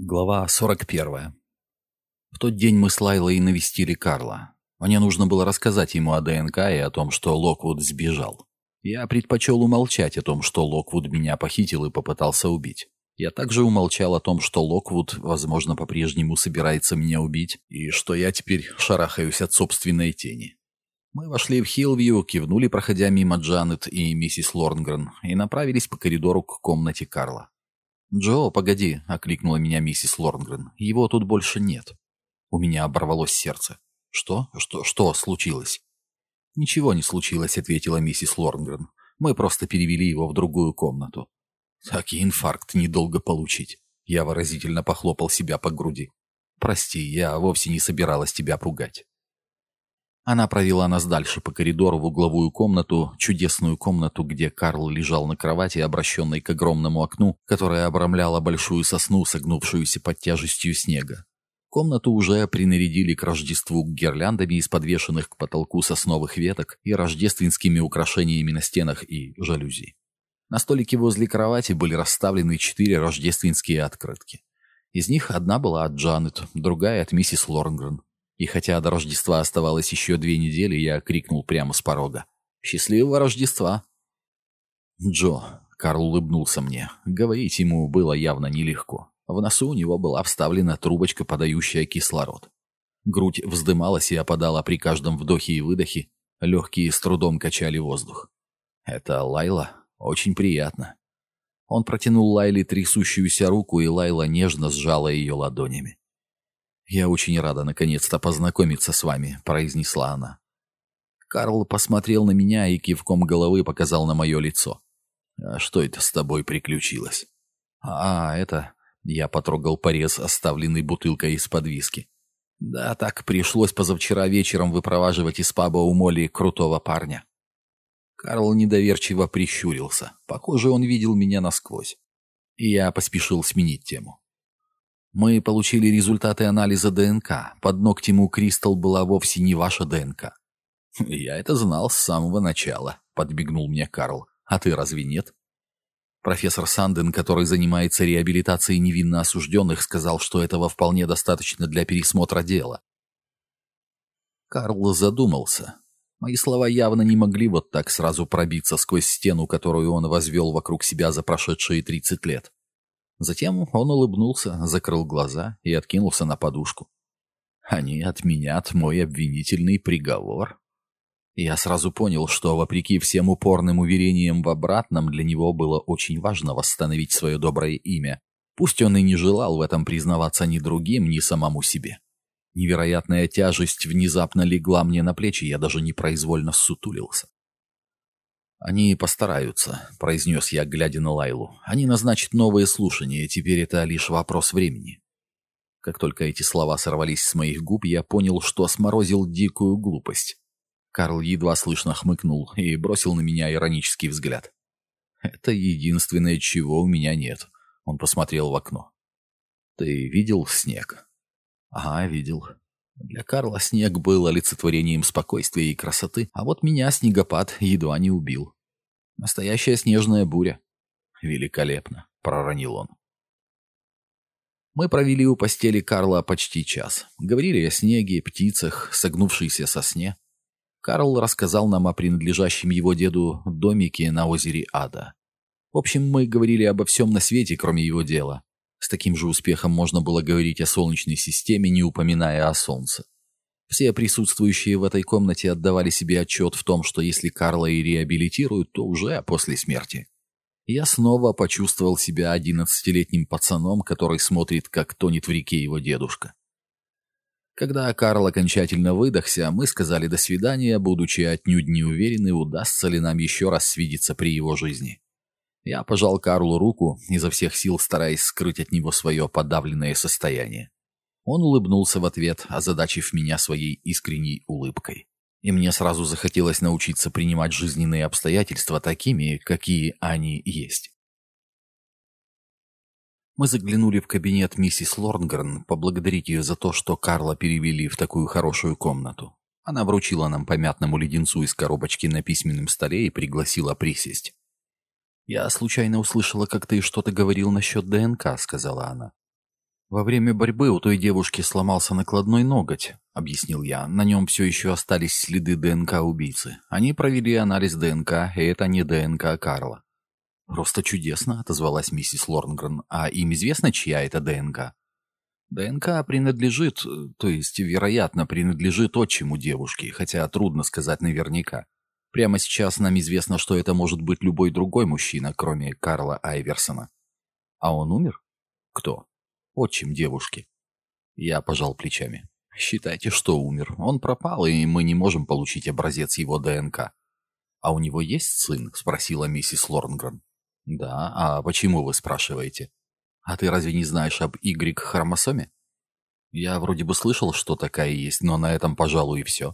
Глава 41. В тот день мы с Лайлой навестили Карла. Мне нужно было рассказать ему о ДНК и о том, что Локвуд сбежал. Я предпочел умолчать о том, что Локвуд меня похитил и попытался убить. Я также умолчал о том, что Локвуд, возможно, по-прежнему собирается меня убить, и что я теперь шарахаюсь от собственной тени. Мы вошли в Хиллвью, кивнули, проходя мимо Джанет и миссис Лорнгрен, и направились по коридору к комнате Карла. «Джо, погоди!» — окликнула меня миссис Лорнгрен. «Его тут больше нет». У меня оборвалось сердце. «Что? Что? Что случилось?» «Ничего не случилось», — ответила миссис Лорнгрен. «Мы просто перевели его в другую комнату». «Так и инфаркт недолго получить». Я выразительно похлопал себя по груди. «Прости, я вовсе не собиралась тебя пугать». Она провела нас дальше по коридору в угловую комнату, чудесную комнату, где Карл лежал на кровати, обращенной к огромному окну, которое обрамляло большую сосну, согнувшуюся под тяжестью снега. Комнату уже принарядили к Рождеству гирляндами из подвешенных к потолку сосновых веток и рождественскими украшениями на стенах и жалюзи. На столике возле кровати были расставлены четыре рождественские открытки. Из них одна была от Джанет, другая от миссис Лорнгрен, и хотя до Рождества оставалось еще две недели, я крикнул прямо с порога. «Счастливого Рождества!» «Джо!» — Карл улыбнулся мне. Говорить ему было явно нелегко. В носу у него была вставлена трубочка, подающая кислород. Грудь вздымалась и опадала при каждом вдохе и выдохе. Легкие с трудом качали воздух. «Это Лайла? Очень приятно». Он протянул Лайле трясущуюся руку, и Лайла нежно сжала ее ладонями. «Я очень рада наконец-то познакомиться с вами», — произнесла она. Карл посмотрел на меня и кивком головы показал на мое лицо. «А что это с тобой приключилось?» «А, это...» — я потрогал порез, оставленный бутылкой из-под виски. «Да, так пришлось позавчера вечером выпроваживать из паба у Молли крутого парня». Карл недоверчиво прищурился. Похоже, он видел меня насквозь. И я поспешил сменить тему. Мы получили результаты анализа ДНК. Под ногтем у Кристал была вовсе не ваша ДНК. Я это знал с самого начала, подбегнул мне Карл. А ты разве нет? Профессор Санден, который занимается реабилитацией невинно осужденных, сказал, что этого вполне достаточно для пересмотра дела. Карл задумался. Мои слова явно не могли вот так сразу пробиться сквозь стену, которую он возвел вокруг себя за прошедшие 30 лет. Затем он улыбнулся, закрыл глаза и откинулся на подушку. «Они отменят мой обвинительный приговор?» Я сразу понял, что, вопреки всем упорным уверениям в обратном, для него было очень важно восстановить свое доброе имя. Пусть он и не желал в этом признаваться ни другим, ни самому себе. Невероятная тяжесть внезапно легла мне на плечи, я даже непроизвольно сутулился. «Они постараются», — произнес я, глядя на Лайлу. «Они назначат новые слушания, теперь это лишь вопрос времени». Как только эти слова сорвались с моих губ, я понял, что сморозил дикую глупость. Карл едва слышно хмыкнул и бросил на меня иронический взгляд. «Это единственное, чего у меня нет», — он посмотрел в окно. «Ты видел снег?» «Ага, видел. Для Карла снег был олицетворением спокойствия и красоты, а вот меня снегопад едва не убил. Настоящая снежная буря. Великолепно, проронил он. Мы провели у постели Карла почти час. Говорили о снеге, птицах, согнувшейся сосне. Карл рассказал нам о принадлежащем его деду домике на озере Ада. В общем, мы говорили обо всем на свете, кроме его дела. С таким же успехом можно было говорить о Солнечной системе, не упоминая о Солнце. Все присутствующие в этой комнате отдавали себе отчет в том, что если Карла и реабилитируют, то уже после смерти. Я снова почувствовал себя одиннадцатилетним пацаном, который смотрит, как тонет в реке его дедушка. Когда Карл окончательно выдохся, мы сказали «до свидания», будучи отнюдь не уверены, удастся ли нам еще раз свидеться при его жизни. Я пожал Карлу руку, изо всех сил стараясь скрыть от него свое подавленное состояние. Он улыбнулся в ответ, озадачив меня своей искренней улыбкой. И мне сразу захотелось научиться принимать жизненные обстоятельства такими, какие они есть. Мы заглянули в кабинет миссис Лорнгрен, поблагодарить ее за то, что Карла перевели в такую хорошую комнату. Она вручила нам помятному леденцу из коробочки на письменном столе и пригласила присесть. «Я случайно услышала, как ты что-то говорил насчет ДНК», — сказала она. «Во время борьбы у той девушки сломался накладной ноготь», — объяснил я. «На нем все еще остались следы ДНК убийцы. Они провели анализ ДНК, и это не ДНК Карла». «Просто чудесно», — отозвалась миссис Лорнгрен. «А им известно, чья это ДНК?» ДНК принадлежит, то есть, вероятно, принадлежит отчиму девушки, хотя трудно сказать наверняка. Прямо сейчас нам известно, что это может быть любой другой мужчина, кроме Карла Айверсона. А он умер? Кто? Отчим девушки. Я пожал плечами. Считайте, что умер. Он пропал, и мы не можем получить образец его ДНК. А у него есть сын? Спросила миссис Лорнгрен. Да, а почему вы спрашиваете? А ты разве не знаешь об Y-хромосоме? Я вроде бы слышал, что такая есть, но на этом, пожалуй, и все.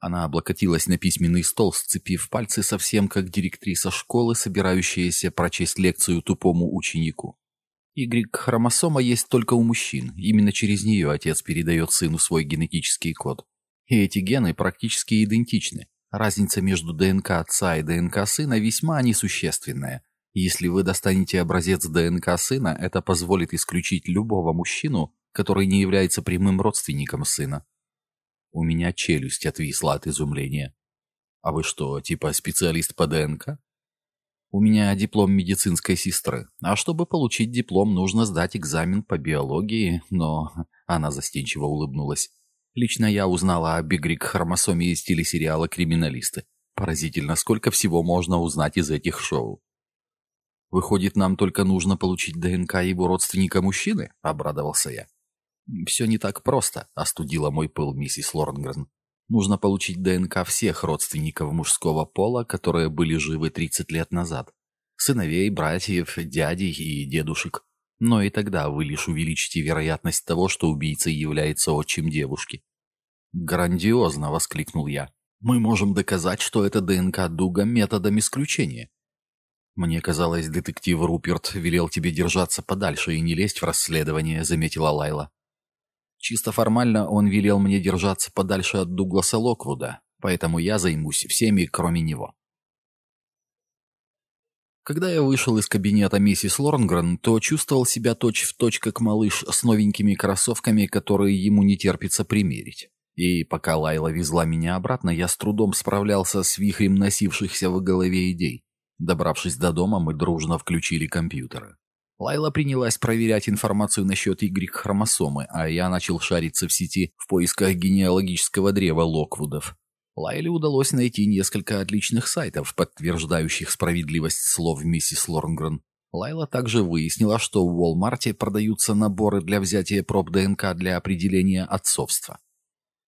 Она облокотилась на письменный стол, сцепив пальцы совсем как директриса школы, собирающаяся прочесть лекцию тупому ученику. Y-хромосома есть только у мужчин. Именно через нее отец передает сыну свой генетический код. И эти гены практически идентичны. Разница между ДНК отца и ДНК сына весьма несущественная. Если вы достанете образец ДНК сына, это позволит исключить любого мужчину, который не является прямым родственником сына. У меня челюсть отвисла от изумления. А вы что, типа специалист по ДНК? У меня диплом медицинской сестры, а чтобы получить диплом, нужно сдать экзамен по биологии, но... Она застенчиво улыбнулась. Лично я узнала о бигрик-хромосоме из телесериала «Криминалисты». Поразительно, сколько всего можно узнать из этих шоу. Выходит, нам только нужно получить ДНК его родственника-мужчины?» — обрадовался я. «Все не так просто», — остудила мой пыл миссис Лорнгрен. «Нужно получить ДНК всех родственников мужского пола, которые были живы 30 лет назад. Сыновей, братьев, дядей и дедушек. Но и тогда вы лишь увеличите вероятность того, что убийцей является отчим девушки». «Грандиозно!» — воскликнул я. «Мы можем доказать, что это ДНК Дуга методом исключения. «Мне казалось, детектив Руперт велел тебе держаться подальше и не лезть в расследование», — заметила Лайла. «Чисто формально он велел мне держаться подальше от Дугласа Локвуда, поэтому я займусь всеми, кроме него». Когда я вышел из кабинета миссис Лорнгрен, то чувствовал себя точь-в-точь точь как малыш с новенькими кроссовками, которые ему не терпится примерить. И пока Лайла везла меня обратно, я с трудом справлялся с вихрем носившихся в голове идей. Добравшись до дома, мы дружно включили компьютеры. Лайла принялась проверять информацию насчет Y-хромосомы, а я начал шариться в сети в поисках генеалогического древа Локвудов. Лайле удалось найти несколько отличных сайтов, подтверждающих справедливость слов миссис Лорнгрен. Лайла также выяснила, что в Уолмарте продаются наборы для взятия проб ДНК для определения отцовства.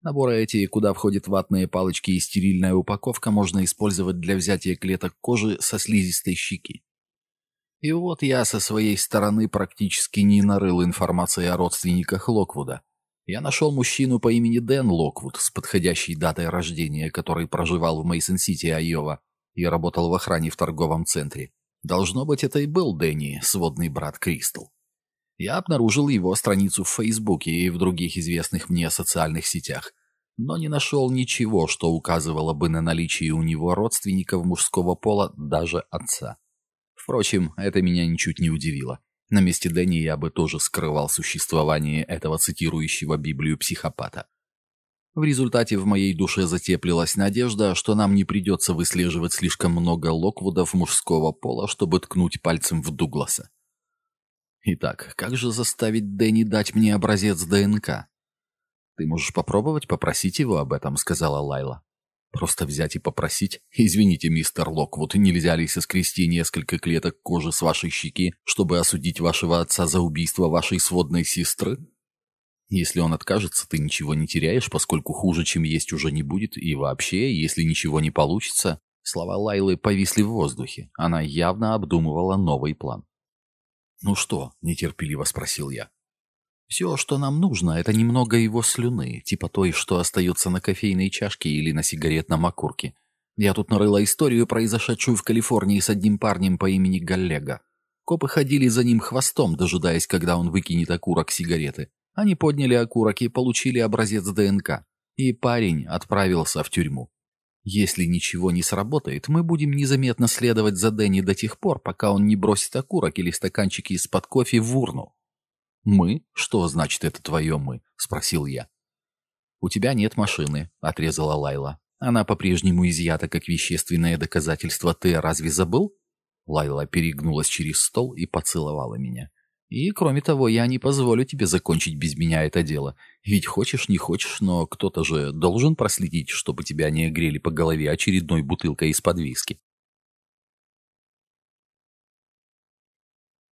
Наборы эти, куда входят ватные палочки и стерильная упаковка, можно использовать для взятия клеток кожи со слизистой щеки. И вот я со своей стороны практически не нарыл информации о родственниках Локвуда. Я нашел мужчину по имени Дэн Локвуд с подходящей датой рождения, который проживал в Мейсон-Сити, Айова, и работал в охране в торговом центре. Должно быть, это и был Дэнни, сводный брат Кристал. Я обнаружил его страницу в Фейсбуке и в других известных мне социальных сетях, но не нашел ничего, что указывало бы на наличие у него родственников мужского пола, даже отца. Впрочем, это меня ничуть не удивило. На месте Дэнни я бы тоже скрывал существование этого цитирующего Библию психопата. В результате в моей душе затеплилась надежда, что нам не придется выслеживать слишком много локвудов мужского пола, чтобы ткнуть пальцем в Дугласа. Итак, как же заставить Дэнни дать мне образец ДНК? Ты можешь попробовать попросить его об этом, сказала Лайла. Просто взять и попросить? Извините, мистер Локвуд, нельзя ли соскрести несколько клеток кожи с вашей щеки, чтобы осудить вашего отца за убийство вашей сводной сестры? Если он откажется, ты ничего не теряешь, поскольку хуже, чем есть, уже не будет, и вообще, если ничего не получится... Слова Лайлы повисли в воздухе. Она явно обдумывала новый план. «Ну что?» — нетерпеливо спросил я. «Все, что нам нужно, это немного его слюны, типа той, что остается на кофейной чашке или на сигаретном окурке. Я тут нарыла историю, произошедшую в Калифорнии с одним парнем по имени Галлега. Копы ходили за ним хвостом, дожидаясь, когда он выкинет окурок сигареты. Они подняли окурок и получили образец ДНК. И парень отправился в тюрьму. Если ничего не сработает, мы будем незаметно следовать за Дэнни до тех пор, пока он не бросит окурок или стаканчики из-под кофе в урну. «Мы? Что значит это твое «мы»?» — спросил я. «У тебя нет машины», — отрезала Лайла. «Она по-прежнему изъята как вещественное доказательство. Ты разве забыл?» Лайла перегнулась через стол и поцеловала меня. «И, кроме того, я не позволю тебе закончить без меня это дело. Ведь хочешь, не хочешь, но кто-то же должен проследить, чтобы тебя не грели по голове очередной бутылкой из-под виски».